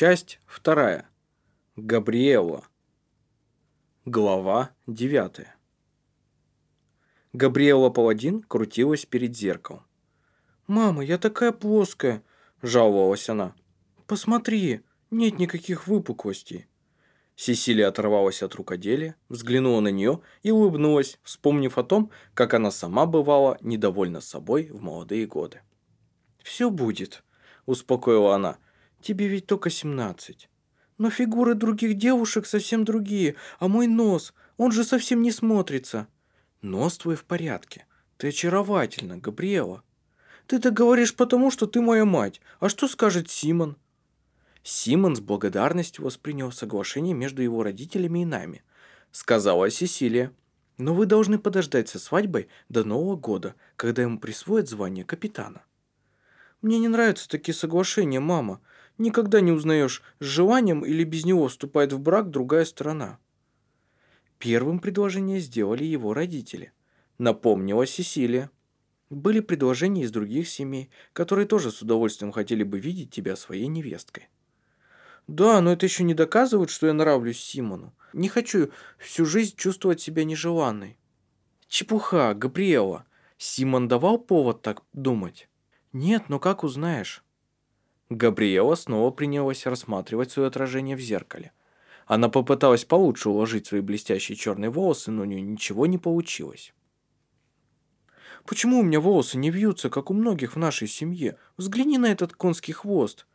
Часть вторая. Габриэла. Глава девятая. Габриэла Паладин крутилась перед зеркалом. «Мама, я такая плоская!» – жаловалась она. «Посмотри, нет никаких выпуклостей». Сесилия оторвалась от рукоделия, взглянула на нее и улыбнулась, вспомнив о том, как она сама бывала недовольна собой в молодые годы. «Все будет», – успокоила она. «Тебе ведь только семнадцать. Но фигуры других девушек совсем другие, а мой нос, он же совсем не смотрится». «Нос твой в порядке. Ты очаровательна, Габриэла». «Ты так говоришь потому, что ты моя мать. А что скажет Симон?» Симон с благодарностью воспринял соглашение между его родителями и нами, сказала Сесилия. Но вы должны подождать со свадьбой до Нового года, когда ему присвоят звание капитана. Мне не нравятся такие соглашения, мама. Никогда не узнаешь, с желанием или без него вступает в брак другая сторона. Первым предложение сделали его родители. Напомнила Сесилия. Были предложения из других семей, которые тоже с удовольствием хотели бы видеть тебя своей невесткой. Да, но это еще не доказывает, что я нравлюсь Симону. Не хочу всю жизнь чувствовать себя нежеланной. Чепуха, Габриэла. Симон давал повод так думать? Нет, но как узнаешь? Габриэла снова принялась рассматривать свое отражение в зеркале. Она попыталась получше уложить свои блестящие черные волосы, но у нее ничего не получилось. «Почему у меня волосы не вьются, как у многих в нашей семье? Взгляни на этот конский хвост.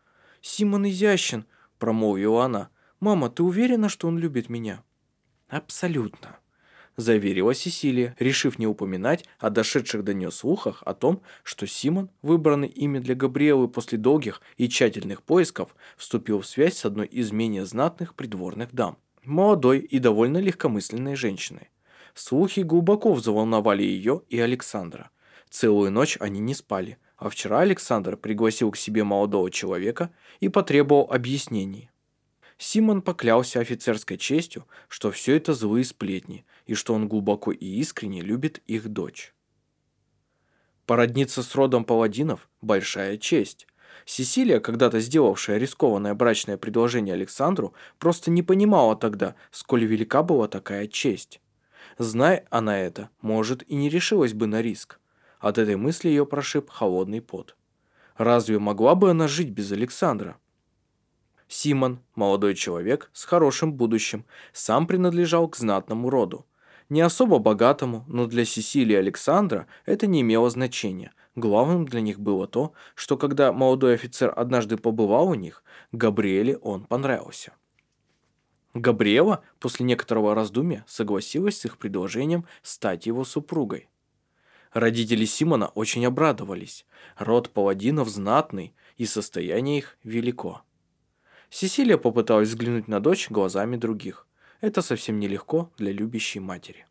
Симон изящен, – промолвила она. «Мама, ты уверена, что он любит меня?» «Абсолютно», – заверила Сесилия, решив не упоминать о дошедших до нее слухах о том, что Симон, выбранный ими для Габриэлы после долгих и тщательных поисков, вступил в связь с одной из менее знатных придворных дам, молодой и довольно легкомысленной женщиной. Слухи глубоко взволновали ее и Александра. Целую ночь они не спали, а вчера Александр пригласил к себе молодого человека и потребовал объяснений. Симон поклялся офицерской честью, что все это злые сплетни, и что он глубоко и искренне любит их дочь. Породниться с родом паладинов – большая честь. Сесилия, когда-то сделавшая рискованное брачное предложение Александру, просто не понимала тогда, сколь велика была такая честь. Зная она это, может, и не решилась бы на риск. От этой мысли ее прошиб холодный пот. Разве могла бы она жить без Александра? Симон, молодой человек с хорошим будущим, сам принадлежал к знатному роду. Не особо богатому, но для Сесилии Александра это не имело значения. Главным для них было то, что когда молодой офицер однажды побывал у них, Габриэле он понравился. Габриэла после некоторого раздумья согласилась с их предложением стать его супругой. Родители Симона очень обрадовались. Род паладинов знатный, и состояние их велико. Сесилия попыталась взглянуть на дочь глазами других. Это совсем нелегко для любящей матери.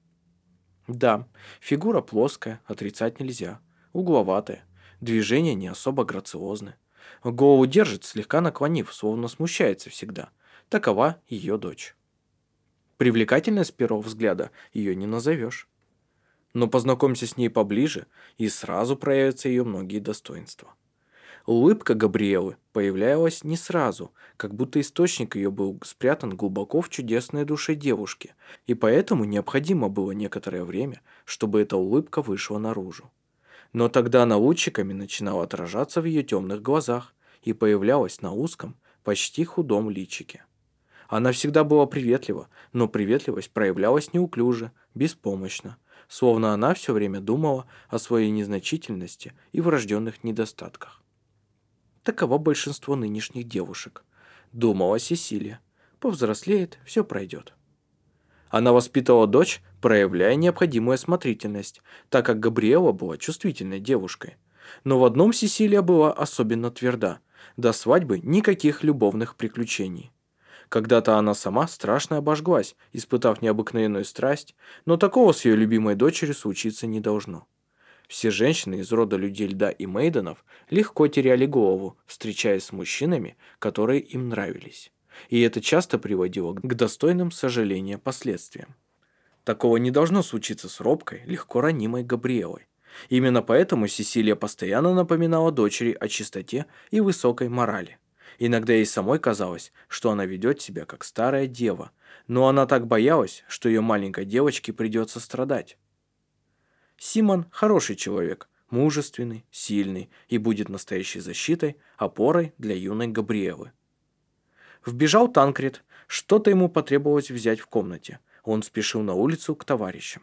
Да, фигура плоская, отрицать нельзя. Угловатая. Движения не особо грациозны. Голову держит, слегка наклонив, словно смущается всегда. Такова ее дочь. Привлекательной с первого взгляда ее не назовешь но познакомься с ней поближе, и сразу проявятся ее многие достоинства. Улыбка Габриэлы появлялась не сразу, как будто источник ее был спрятан глубоко в чудесной душе девушки, и поэтому необходимо было некоторое время, чтобы эта улыбка вышла наружу. Но тогда она лучиками начинала отражаться в ее темных глазах и появлялась на узком, почти худом личике. Она всегда была приветлива, но приветливость проявлялась неуклюже, беспомощно, словно она все время думала о своей незначительности и врожденных недостатках. Таково большинство нынешних девушек. Думала Сесилия. Повзрослеет, все пройдет. Она воспитывала дочь, проявляя необходимую осмотрительность, так как Габриэла была чувствительной девушкой. Но в одном Сесилия была особенно тверда. До свадьбы никаких любовных приключений. Когда-то она сама страшно обожглась, испытав необыкновенную страсть, но такого с ее любимой дочерью случиться не должно. Все женщины из рода людей льда и мейденов легко теряли голову, встречаясь с мужчинами, которые им нравились. И это часто приводило к достойным сожаления последствиям. Такого не должно случиться с робкой, легко ранимой Габриэлой. Именно поэтому Сесилия постоянно напоминала дочери о чистоте и высокой морали. Иногда ей самой казалось, что она ведет себя как старая дева, но она так боялась, что ее маленькой девочке придется страдать. Симон хороший человек, мужественный, сильный и будет настоящей защитой, опорой для юной Габриэлы. Вбежал Танкред, что-то ему потребовалось взять в комнате. Он спешил на улицу к товарищам.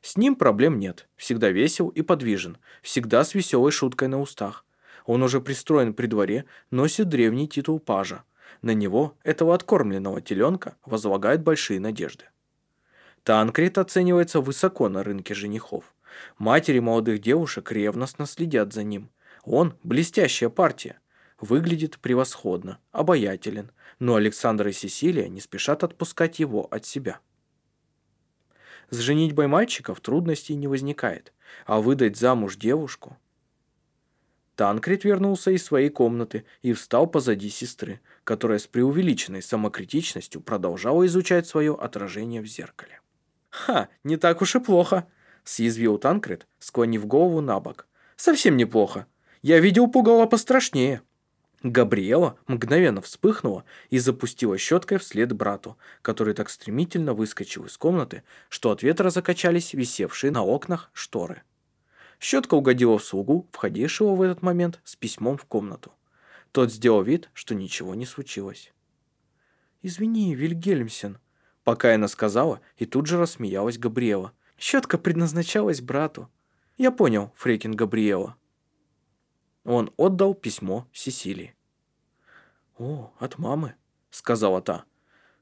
С ним проблем нет, всегда весел и подвижен, всегда с веселой шуткой на устах. Он уже пристроен при дворе, носит древний титул пажа. На него, этого откормленного теленка, возлагают большие надежды. Танкрит оценивается высоко на рынке женихов. Матери молодых девушек ревностно следят за ним. Он – блестящая партия. Выглядит превосходно, обаятелен, но Александр и Сесилия не спешат отпускать его от себя. С женитьбой мальчиков трудностей не возникает, а выдать замуж девушку... Танкрит вернулся из своей комнаты и встал позади сестры, которая с преувеличенной самокритичностью продолжала изучать свое отражение в зеркале. «Ха, не так уж и плохо», – съязвил Танкрит, склонив голову на бок. «Совсем неплохо. Я видел пугало пострашнее». Габриэла мгновенно вспыхнула и запустила щеткой вслед брату, который так стремительно выскочил из комнаты, что от ветра закачались висевшие на окнах шторы. Щетка угодила в слугу, входившего в этот момент с письмом в комнату. Тот сделал вид, что ничего не случилось. «Извини, Вильгельмсен», — покаянно сказала, и тут же рассмеялась Габриэла. «Щетка предназначалась брату». «Я понял, Фрейкин Габриэла», он отдал письмо Сесилии. «О, от мамы», — сказала та.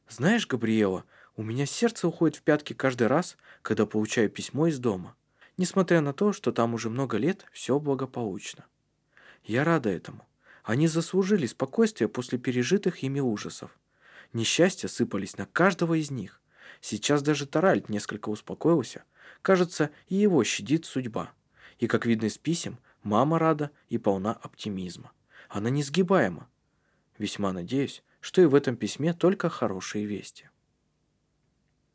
«Знаешь, Габриэла, у меня сердце уходит в пятки каждый раз, когда получаю письмо из дома, несмотря на то, что там уже много лет все благополучно. Я рада этому. Они заслужили спокойствие после пережитых ими ужасов. Несчастья сыпались на каждого из них. Сейчас даже Таральд несколько успокоился. Кажется, и его щадит судьба. И, как видно из писем, Мама рада и полна оптимизма. Она несгибаема. Весьма надеюсь, что и в этом письме только хорошие вести.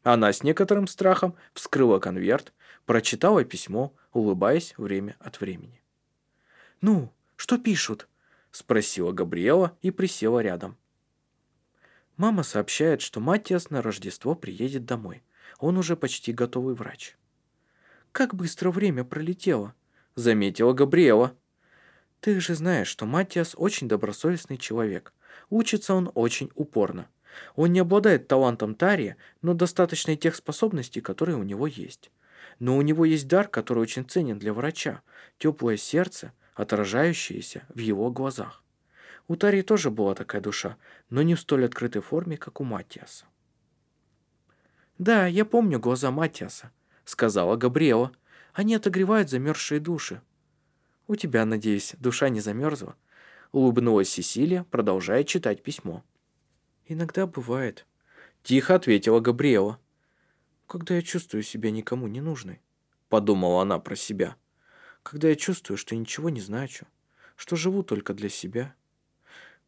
Она с некоторым страхом вскрыла конверт, прочитала письмо, улыбаясь время от времени. «Ну, что пишут?» – спросила Габриэла и присела рядом. Мама сообщает, что Матиас на Рождество приедет домой. Он уже почти готовый врач. Как быстро время пролетело заметила Габриэла. «Ты же знаешь, что Матиас очень добросовестный человек. Учится он очень упорно. Он не обладает талантом Тария, но достаточно тех способностей, которые у него есть. Но у него есть дар, который очень ценен для врача. Теплое сердце, отражающееся в его глазах. У Тарии тоже была такая душа, но не в столь открытой форме, как у Матиаса. «Да, я помню глаза Матиаса», — сказала Габриэла. Они отогревают замерзшие души. У тебя, надеюсь, душа не замерзла? Улыбнулась Сесилия, продолжая читать письмо. Иногда бывает. Тихо ответила Габриэла. Когда я чувствую себя никому не нужной. Подумала она про себя. Когда я чувствую, что ничего не значу. Что живу только для себя.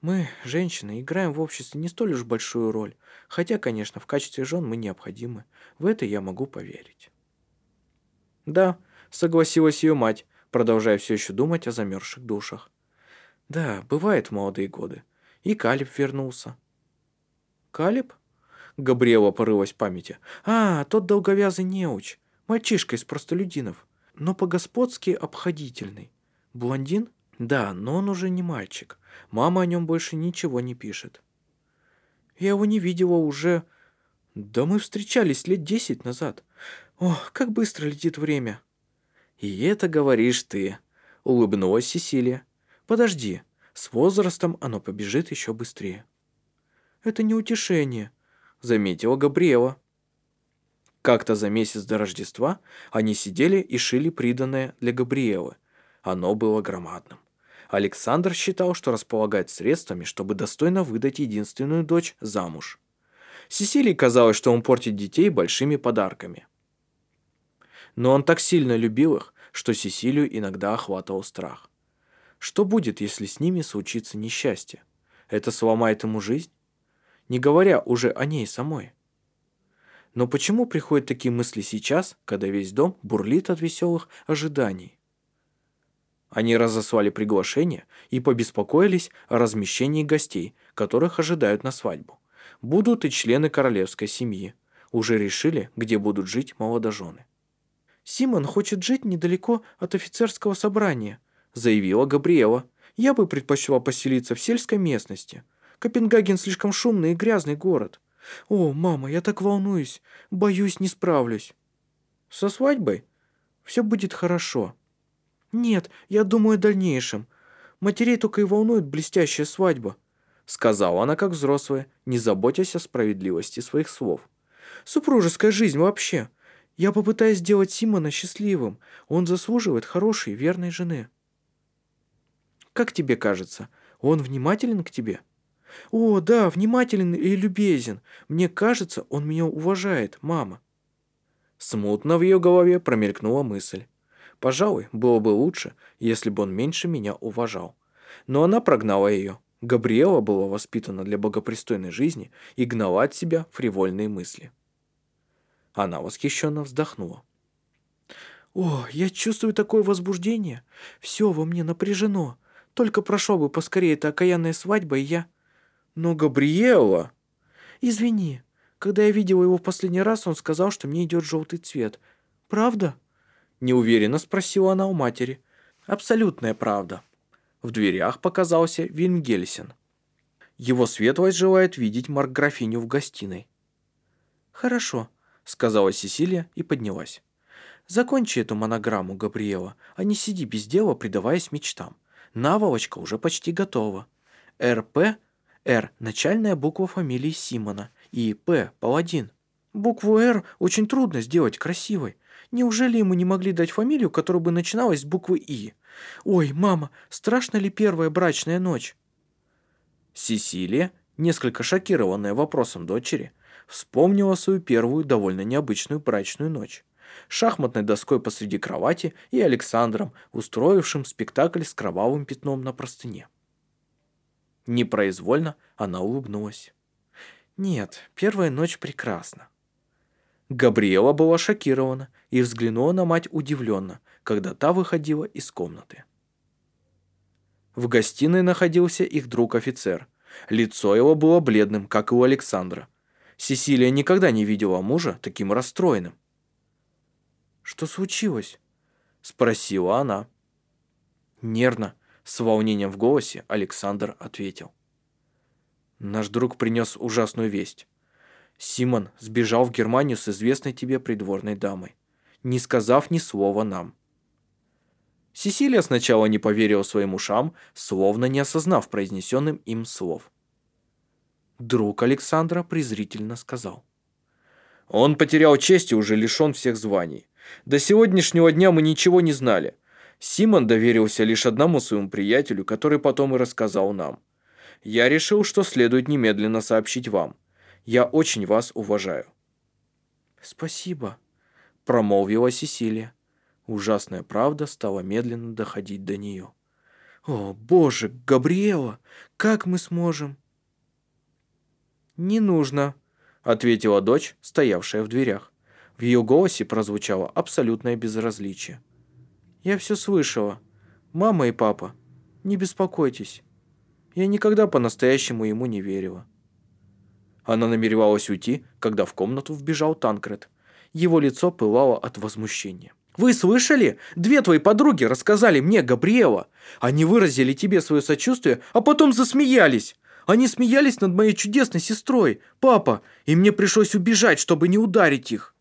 Мы, женщины, играем в обществе не столь уж большую роль, хотя, конечно, в качестве жен мы необходимы. В это я могу поверить. «Да», — согласилась ее мать, продолжая все еще думать о замерзших душах. «Да, бывает в молодые годы. И Калиб вернулся». «Калиб?» Габриэла порылась в памяти. «А, тот долговязый неуч, мальчишка из простолюдинов, но по-господски обходительный. Блондин? Да, но он уже не мальчик. Мама о нем больше ничего не пишет. Я его не видела уже... Да мы встречались лет десять назад. Ох, как быстро летит время. И это говоришь ты, улыбнулась Сесилия. Подожди, с возрастом оно побежит еще быстрее. Это не утешение, заметила Габриэла. Как-то за месяц до Рождества они сидели и шили приданное для Габриэлы. Оно было громадным. Александр считал, что располагает средствами, чтобы достойно выдать единственную дочь замуж. Сесилии казалось, что он портит детей большими подарками. Но он так сильно любил их, что Сесилию иногда охватывал страх. Что будет, если с ними случится несчастье? Это сломает ему жизнь? Не говоря уже о ней самой. Но почему приходят такие мысли сейчас, когда весь дом бурлит от веселых ожиданий? Они разослали приглашение и побеспокоились о размещении гостей, которых ожидают на свадьбу. Будут и члены королевской семьи. Уже решили, где будут жить молодожены. «Симон хочет жить недалеко от офицерского собрания», заявила Габриэла. «Я бы предпочла поселиться в сельской местности. Копенгаген слишком шумный и грязный город. О, мама, я так волнуюсь. Боюсь, не справлюсь». «Со свадьбой? Все будет хорошо». «Нет, я думаю о дальнейшем. Матерей только и волнует блестящая свадьба», сказала она как взрослая, не заботясь о справедливости своих слов. «Супружеская жизнь вообще. Я попытаюсь сделать Симона счастливым. Он заслуживает хорошей, верной жены». «Как тебе кажется, он внимателен к тебе?» «О, да, внимателен и любезен. Мне кажется, он меня уважает, мама». Смутно в ее голове промелькнула мысль. Пожалуй, было бы лучше, если бы он меньше меня уважал. Но она прогнала ее. Габриэла была воспитана для богопристойной жизни и гнала от себя фривольные мысли. Она восхищенно вздохнула. «О, я чувствую такое возбуждение. Все во мне напряжено. Только прошел бы поскорее эта окаянная свадьба, и я...» «Но Габриэла...» «Извини. Когда я видела его в последний раз, он сказал, что мне идет желтый цвет. Правда?» Неуверенно спросила она у матери. «Абсолютная правда». В дверях показался Вингельсен. Его светлость желает видеть Марк-графиню в гостиной. «Хорошо», — сказала Сесилия и поднялась. «Закончи эту монограмму, Габриэла, а не сиди без дела, предаваясь мечтам. Наволочка уже почти готова. РП Р – начальная буква фамилии Симона, и П – паладин. Букву Р очень трудно сделать красивой. Неужели ему не могли дать фамилию, которая бы начиналась с буквы И? Ой, мама, страшна ли первая брачная ночь? Сесилия, несколько шокированная вопросом дочери, вспомнила свою первую довольно необычную брачную ночь. Шахматной доской посреди кровати и Александром, устроившим спектакль с кровавым пятном на простыне. Непроизвольно она улыбнулась. «Нет, первая ночь прекрасна». Габриэла была шокирована и взглянула на мать удивленно, когда та выходила из комнаты. В гостиной находился их друг-офицер. Лицо его было бледным, как и у Александра. Сесилия никогда не видела мужа таким расстроенным. «Что случилось?» – спросила она. Нервно, с волнением в голосе Александр ответил. Наш друг принес ужасную весть. Симон сбежал в Германию с известной тебе придворной дамой, не сказав ни слова нам. Сесилия сначала не поверила своим ушам, словно не осознав произнесенным им слов. Друг Александра презрительно сказал. Он потерял честь и уже лишен всех званий. До сегодняшнего дня мы ничего не знали. Симон доверился лишь одному своему приятелю, который потом и рассказал нам. Я решил, что следует немедленно сообщить вам. Я очень вас уважаю». «Спасибо», – промолвила Сесилия. Ужасная правда стала медленно доходить до нее. «О, боже, Габриэла, как мы сможем?» «Не нужно», – ответила дочь, стоявшая в дверях. В ее голосе прозвучало абсолютное безразличие. Я все слышала. Мама и папа, не беспокойтесь. Я никогда по-настоящему ему не верила. Она намеревалась уйти, когда в комнату вбежал Танкред. Его лицо пылало от возмущения. «Вы слышали? Две твои подруги рассказали мне, Габриэла. Они выразили тебе свое сочувствие, а потом засмеялись. Они смеялись над моей чудесной сестрой, папа, и мне пришлось убежать, чтобы не ударить их».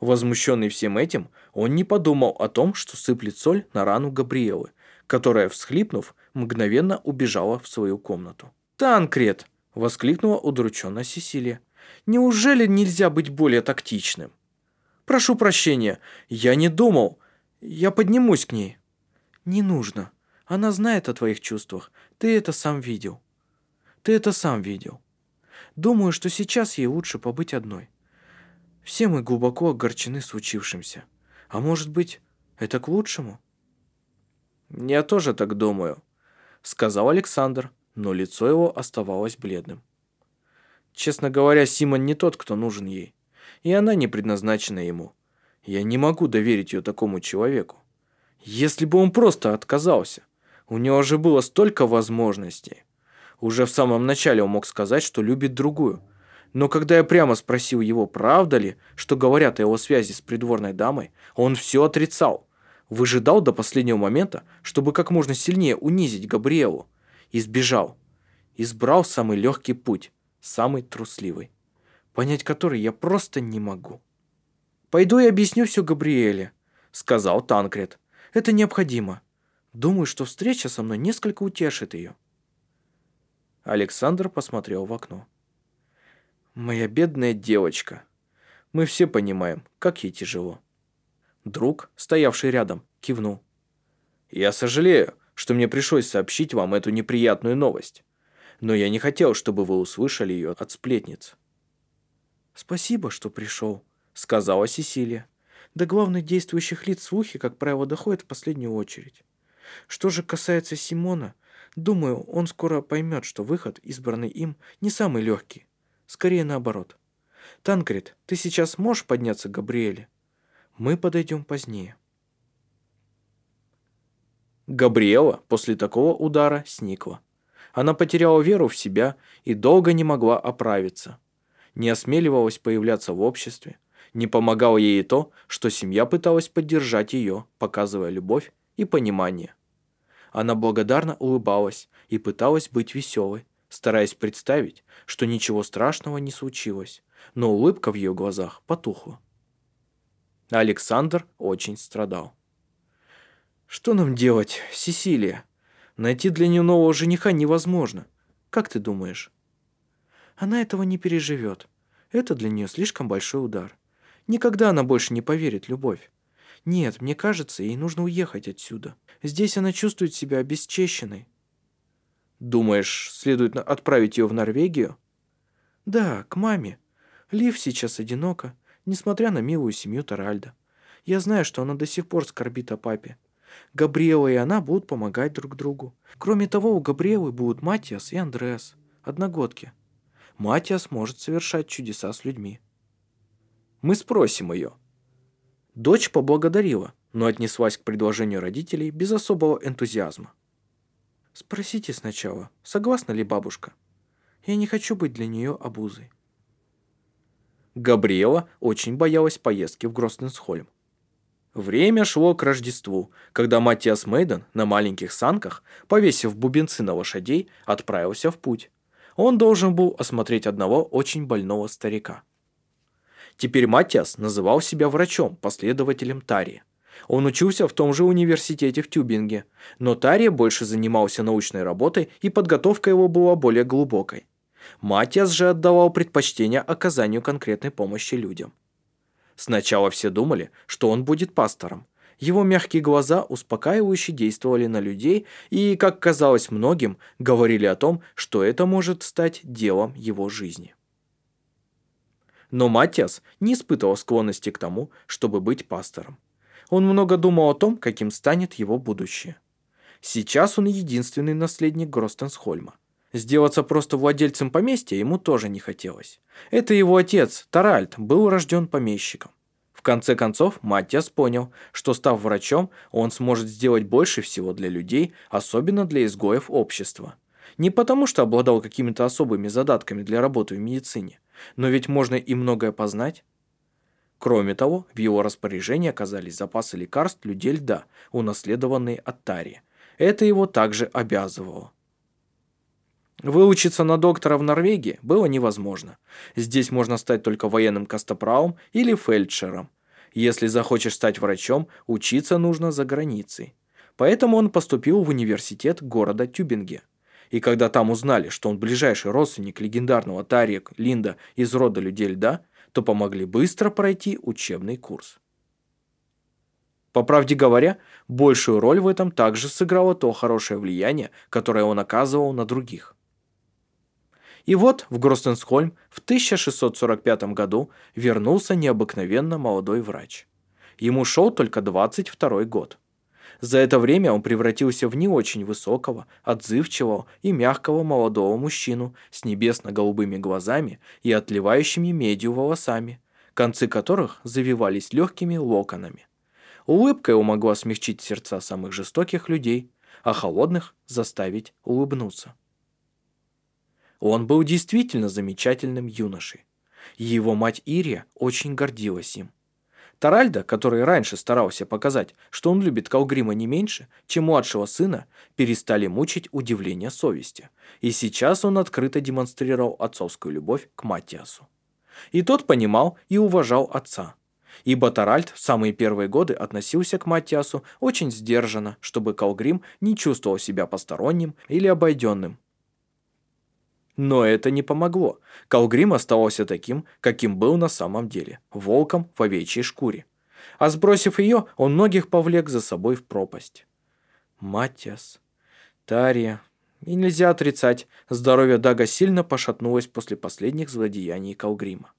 Возмущенный всем этим, он не подумал о том, что сыплет соль на рану Габриэлы, которая, всхлипнув, мгновенно убежала в свою комнату. «Танкрет!» – воскликнула удрученная Сесилия. «Неужели нельзя быть более тактичным?» «Прошу прощения, я не думал. Я поднимусь к ней». «Не нужно. Она знает о твоих чувствах. Ты это сам видел. Ты это сам видел. Думаю, что сейчас ей лучше побыть одной. Все мы глубоко огорчены случившимся. А может быть, это к лучшему? Я тоже так думаю, сказал Александр, но лицо его оставалось бледным. Честно говоря, Симон не тот, кто нужен ей, и она не предназначена ему. Я не могу доверить ее такому человеку. Если бы он просто отказался. У него же было столько возможностей. Уже в самом начале он мог сказать, что любит другую. Но когда я прямо спросил его, правда ли, что говорят о его связи с придворной дамой, он все отрицал. Выжидал до последнего момента, чтобы как можно сильнее унизить Габриэлу. И сбежал. Избрал самый легкий путь, самый трусливый. Понять который я просто не могу. «Пойду и объясню все Габриэле», — сказал Танкред. «Это необходимо. Думаю, что встреча со мной несколько утешит ее». Александр посмотрел в окно. «Моя бедная девочка. Мы все понимаем, как ей тяжело». Друг, стоявший рядом, кивнул. «Я сожалею, что мне пришлось сообщить вам эту неприятную новость. Но я не хотел, чтобы вы услышали ее от сплетниц». «Спасибо, что пришел», — сказала Сесилия. «До главных действующих лиц слухи, как правило, доходят в последнюю очередь. Что же касается Симона, Думаю, он скоро поймет, что выход, избранный им, не самый легкий. Скорее наоборот. Танкрит, ты сейчас можешь подняться к Габриэле? Мы подойдем позднее. Габриэла после такого удара сникла. Она потеряла веру в себя и долго не могла оправиться. Не осмеливалась появляться в обществе. Не помогало ей и то, что семья пыталась поддержать ее, показывая любовь и понимание. Она благодарно улыбалась и пыталась быть веселой, стараясь представить, что ничего страшного не случилось, но улыбка в ее глазах потухла. Александр очень страдал. «Что нам делать, Сесилия? Найти для нее нового жениха невозможно. Как ты думаешь?» «Она этого не переживет. Это для нее слишком большой удар. Никогда она больше не поверит любовь. Нет, мне кажется, ей нужно уехать отсюда. Здесь она чувствует себя обесчещенной. Думаешь, следует отправить ее в Норвегию? Да, к маме. Лив сейчас одинока, несмотря на милую семью Таральда. Я знаю, что она до сих пор скорбит о папе. Габриэла и она будут помогать друг другу. Кроме того, у Габриэлы будут Матиас и Андреас, одногодки. Матиас может совершать чудеса с людьми. Мы спросим ее. Дочь поблагодарила, но отнеслась к предложению родителей без особого энтузиазма. «Спросите сначала, согласна ли бабушка? Я не хочу быть для нее обузой». Габриэла очень боялась поездки в Гростенсхольм. Время шло к Рождеству, когда Матиас Мейден на маленьких санках, повесив бубенцы на лошадей, отправился в путь. Он должен был осмотреть одного очень больного старика. Теперь Матиас называл себя врачом, последователем Тарии. Он учился в том же университете в Тюбинге, но Тария больше занимался научной работой и подготовка его была более глубокой. Матиас же отдавал предпочтение оказанию конкретной помощи людям. Сначала все думали, что он будет пастором. Его мягкие глаза успокаивающе действовали на людей и, как казалось многим, говорили о том, что это может стать делом его жизни. Но Матиас не испытывал склонности к тому, чтобы быть пастором. Он много думал о том, каким станет его будущее. Сейчас он единственный наследник Гростенсхольма. Сделаться просто владельцем поместья ему тоже не хотелось. Это его отец, Таральд, был рожден помещиком. В конце концов, Матиас понял, что став врачом, он сможет сделать больше всего для людей, особенно для изгоев общества. Не потому, что обладал какими-то особыми задатками для работы в медицине, но ведь можно и многое познать. Кроме того, в его распоряжении оказались запасы лекарств людей льда, унаследованные от Тари. Это его также обязывало. Выучиться на доктора в Норвегии было невозможно. Здесь можно стать только военным костоправом или фельдшером. Если захочешь стать врачом, учиться нужно за границей. Поэтому он поступил в университет города Тюбинге. И когда там узнали, что он ближайший родственник легендарного Тарик Линда из рода людей льда, то помогли быстро пройти учебный курс. По правде говоря, большую роль в этом также сыграло то хорошее влияние, которое он оказывал на других. И вот в Гростенсхольм в 1645 году вернулся необыкновенно молодой врач. Ему шел только 22 год. За это время он превратился в не очень высокого, отзывчивого и мягкого молодого мужчину с небесно-голубыми глазами и отливающими медью волосами, концы которых завивались легкими локонами. Улыбка его могла смягчить сердца самых жестоких людей, а холодных заставить улыбнуться. Он был действительно замечательным юношей. Его мать Ирия очень гордилась им. Таральда, который раньше старался показать, что он любит Калгрима не меньше, чем младшего сына, перестали мучить удивление совести. И сейчас он открыто демонстрировал отцовскую любовь к Матиасу. И тот понимал и уважал отца. Ибо Таральд в самые первые годы относился к Матиасу очень сдержанно, чтобы Калгрим не чувствовал себя посторонним или обойденным. Но это не помогло. Калгрим оставался таким, каким был на самом деле, волком в овечьей шкуре. А сбросив ее, он многих повлек за собой в пропасть. Матиас, Тария... И нельзя отрицать, здоровье Дага сильно пошатнулось после последних злодеяний Калгрима.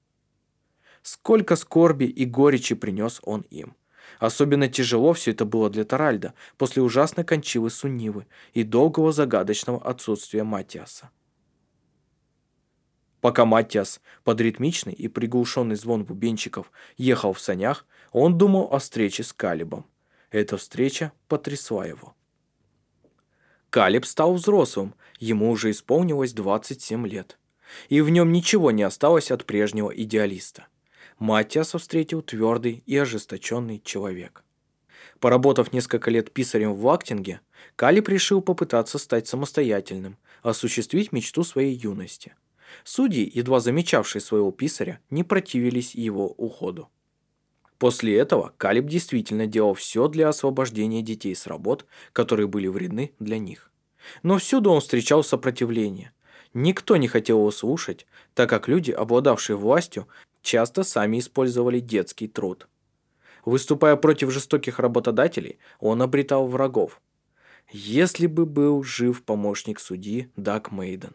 Сколько скорби и горечи принес он им. Особенно тяжело все это было для Таральда после ужасной кончивы Суннивы и долгого загадочного отсутствия Матиаса. Пока Матиас под ритмичный и приглушенный звон бубенчиков ехал в санях, он думал о встрече с Калибом. Эта встреча потрясла его. Калиб стал взрослым, ему уже исполнилось 27 лет. И в нем ничего не осталось от прежнего идеалиста. Матиаса встретил твердый и ожесточенный человек. Поработав несколько лет писарем в Лактинге, Калиб решил попытаться стать самостоятельным, осуществить мечту своей юности – Судьи, едва замечавшие своего писаря, не противились его уходу. После этого Калиб действительно делал все для освобождения детей с работ, которые были вредны для них. Но всюду он встречал сопротивление. Никто не хотел его слушать, так как люди, обладавшие властью, часто сами использовали детский труд. Выступая против жестоких работодателей, он обретал врагов. Если бы был жив помощник судьи Даг Мейден.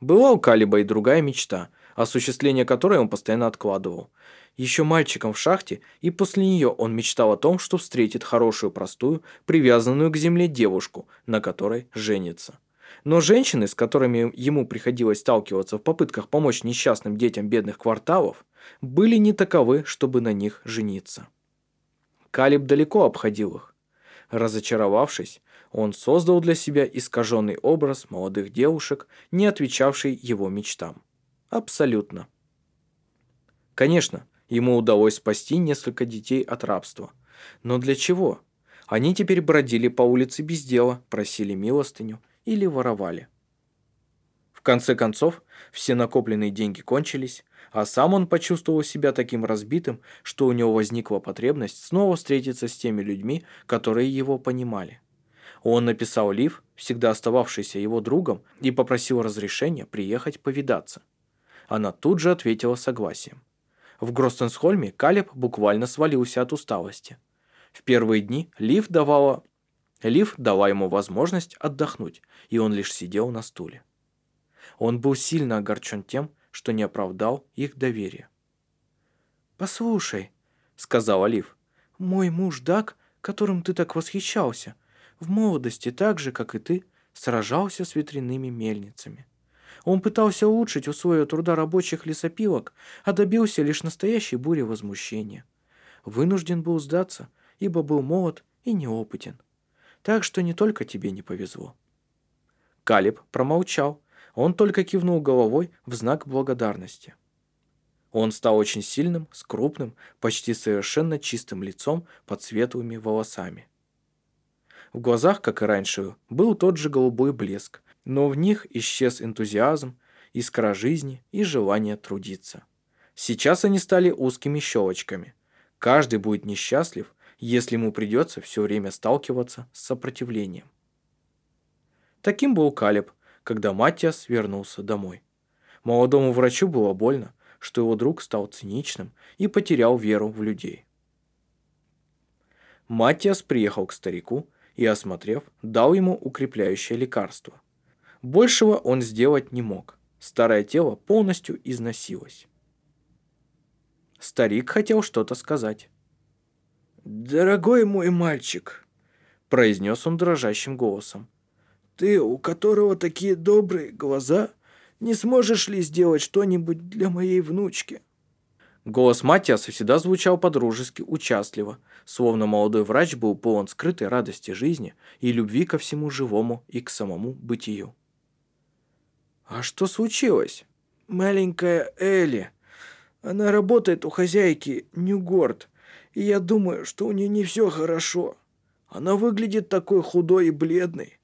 Была у Калиба и другая мечта, осуществление которой он постоянно откладывал. Еще мальчиком в шахте, и после нее он мечтал о том, что встретит хорошую, простую, привязанную к земле девушку, на которой женится. Но женщины, с которыми ему приходилось сталкиваться в попытках помочь несчастным детям бедных кварталов, были не таковы, чтобы на них жениться. Калиб далеко обходил их. Разочаровавшись, он создал для себя искаженный образ молодых девушек, не отвечавший его мечтам. Абсолютно. Конечно, ему удалось спасти несколько детей от рабства. Но для чего? Они теперь бродили по улице без дела, просили милостыню или воровали. В конце концов, все накопленные деньги кончились, а сам он почувствовал себя таким разбитым, что у него возникла потребность снова встретиться с теми людьми, которые его понимали. Он написал Лив, всегда остававшийся его другом, и попросил разрешения приехать повидаться. Она тут же ответила согласием. В Гростенсхольме Калеб буквально свалился от усталости. В первые дни Лив давала... Лив дала ему возможность отдохнуть, и он лишь сидел на стуле. Он был сильно огорчен тем, что не оправдал их доверие. «Послушай», — сказала Лив, — «мой муж Дак, которым ты так восхищался, — в молодости, так же, как и ты, сражался с ветряными мельницами. Он пытался улучшить условия труда рабочих лесопилок, а добился лишь настоящей бури возмущения. Вынужден был сдаться, ибо был молод и неопытен. Так что не только тебе не повезло. Калиб промолчал, он только кивнул головой в знак благодарности. Он стал очень сильным, с крупным, почти совершенно чистым лицом под светлыми волосами. В глазах, как и раньше, был тот же голубой блеск, но в них исчез энтузиазм, искра жизни и желание трудиться. Сейчас они стали узкими щелочками. Каждый будет несчастлив, если ему придется все время сталкиваться с сопротивлением. Таким был Калеб, когда Матиас вернулся домой. Молодому врачу было больно, что его друг стал циничным и потерял веру в людей. Матиас приехал к старику и, осмотрев, дал ему укрепляющее лекарство. Большего он сделать не мог. Старое тело полностью износилось. Старик хотел что-то сказать. «Дорогой мой мальчик», — произнес он дрожащим голосом, «ты, у которого такие добрые глаза, не сможешь ли сделать что-нибудь для моей внучки?» Голос Матиаса всегда звучал подружески участливо, словно молодой врач был полон скрытой радости жизни и любви ко всему живому и к самому бытию. «А что случилось?» «Маленькая Элли. Она работает у хозяйки Ньюгорд, и я думаю, что у нее не все хорошо. Она выглядит такой худой и бледной.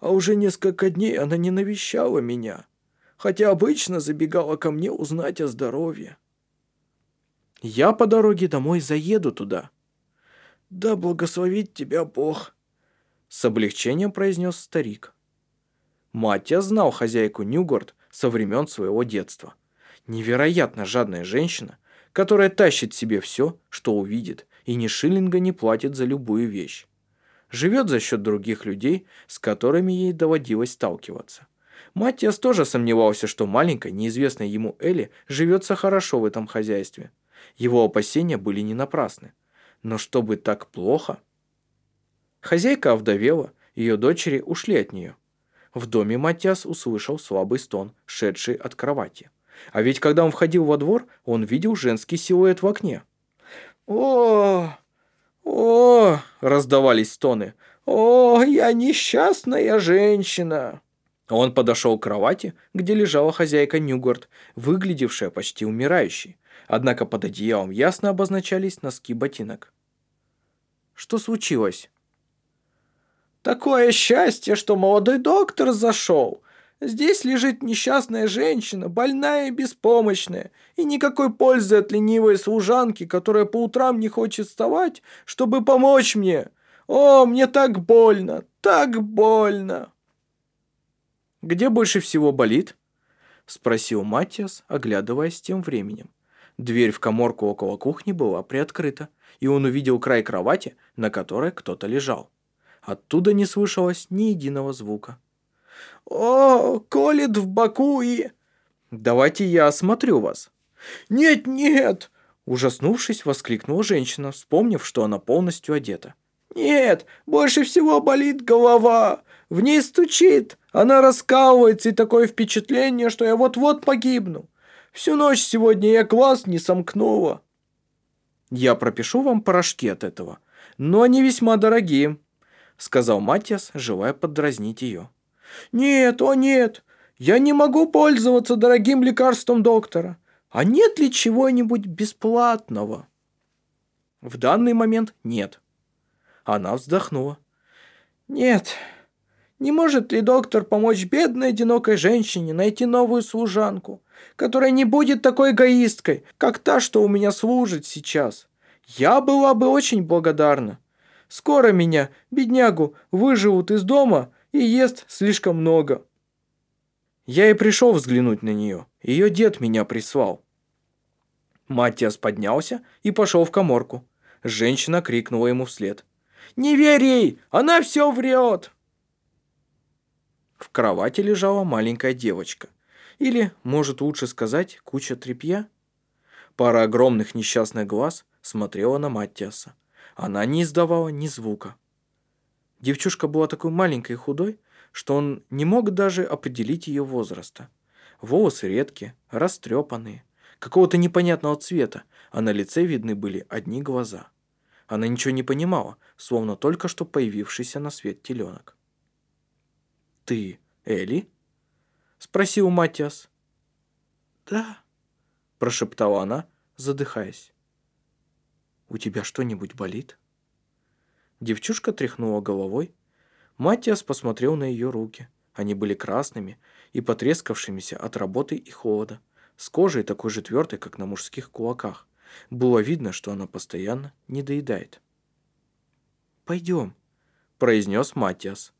А уже несколько дней она не навещала меня, хотя обычно забегала ко мне узнать о здоровье». Я по дороге домой заеду туда». «Да благословит тебя Бог», — с облегчением произнес старик. Матья знал хозяйку Ньюгорд со времен своего детства. Невероятно жадная женщина, которая тащит себе все, что увидит, и ни шиллинга не платит за любую вещь. Живет за счет других людей, с которыми ей доводилось сталкиваться. Матиас тоже сомневался, что маленькая, неизвестная ему Элли живется хорошо в этом хозяйстве. Его опасения были не напрасны. Но чтобы так плохо... Хозяйка овдовела, ее дочери ушли от нее. В доме Матиас услышал слабый стон, шедший от кровати. А ведь когда он входил во двор, он видел женский силуэт в окне. «О, о!» – раздавались стоны. «О, я несчастная женщина!» Он подошел к кровати, где лежала хозяйка Ньюгорд, выглядевшая почти умирающей однако под одеялом ясно обозначались носки ботинок. Что случилось? Такое счастье, что молодой доктор зашел. Здесь лежит несчастная женщина, больная и беспомощная, и никакой пользы от ленивой служанки, которая по утрам не хочет вставать, чтобы помочь мне. О, мне так больно, так больно. Где больше всего болит? Спросил Матиас, оглядываясь тем временем. Дверь в коморку около кухни была приоткрыта, и он увидел край кровати, на которой кто-то лежал. Оттуда не слышалось ни единого звука. «О, колет в боку и...» «Давайте я осмотрю вас». «Нет, нет!» Ужаснувшись, воскликнула женщина, вспомнив, что она полностью одета. «Нет, больше всего болит голова. В ней стучит. Она раскалывается, и такое впечатление, что я вот-вот погибну. Всю ночь сегодня я глаз не сомкнула». «Я пропишу вам порошки от этого, но они весьма дорогие», сказал Матиас, желая подразнить ее. «Нет, о нет, я не могу пользоваться дорогим лекарством доктора. А нет ли чего-нибудь бесплатного?» «В данный момент нет». Она вздохнула. «Нет, не может ли доктор помочь бедной одинокой женщине найти новую служанку, которая не будет такой эгоисткой, как та, что у меня служит сейчас? Я была бы очень благодарна. Скоро меня, беднягу, выживут из дома и ест слишком много. Я и пришел взглянуть на нее. Ее дед меня прислал. Матиас поднялся и пошел в коморку. Женщина крикнула ему вслед. «Не верь ей! Она все врет!» В кровати лежала маленькая девочка. Или, может лучше сказать, куча тряпья. Пара огромных несчастных глаз смотрела на Маттиаса. Она не издавала ни звука. Девчушка была такой маленькой и худой, что он не мог даже определить ее возраста. Волосы редкие, растрепанные, какого-то непонятного цвета, а на лице видны были одни глаза. Она ничего не понимала, словно только что появившийся на свет теленок. «Ты Элли?» – спросил Матиас. «Да», – прошептала она, задыхаясь. «У тебя что-нибудь болит?» Девчушка тряхнула головой. Матиас посмотрел на ее руки. Они были красными и потрескавшимися от работы и холода, с кожей такой же твердой, как на мужских кулаках. Было видно, что она постоянно не доедает. «Пойдем», – произнес Матиас.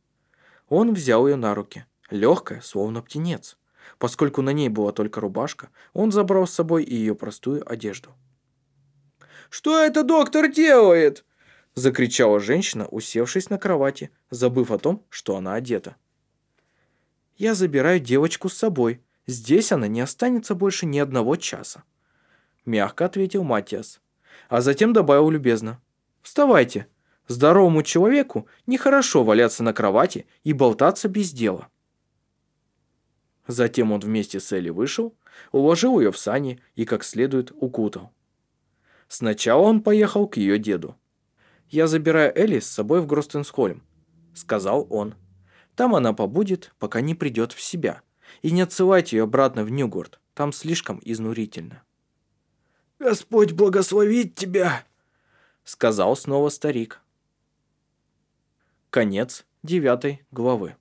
Он взял ее на руки, легкая, словно птенец. Поскольку на ней была только рубашка, он забрал с собой и ее простую одежду. «Что это доктор делает?» Закричала женщина, усевшись на кровати, забыв о том, что она одета. «Я забираю девочку с собой. Здесь она не останется больше ни одного часа», мягко ответил Матиас, а затем добавил любезно. «Вставайте, Здоровому человеку нехорошо валяться на кровати и болтаться без дела. Затем он вместе с Элли вышел, уложил ее в сани и как следует укутал. Сначала он поехал к ее деду. «Я забираю Элли с собой в Гростенсхольм», — сказал он. «Там она побудет, пока не придет в себя. И не отсылайте ее обратно в Ньюгорд, там слишком изнурительно». «Господь благословит тебя!» — сказал снова старик. Конец девятой главы.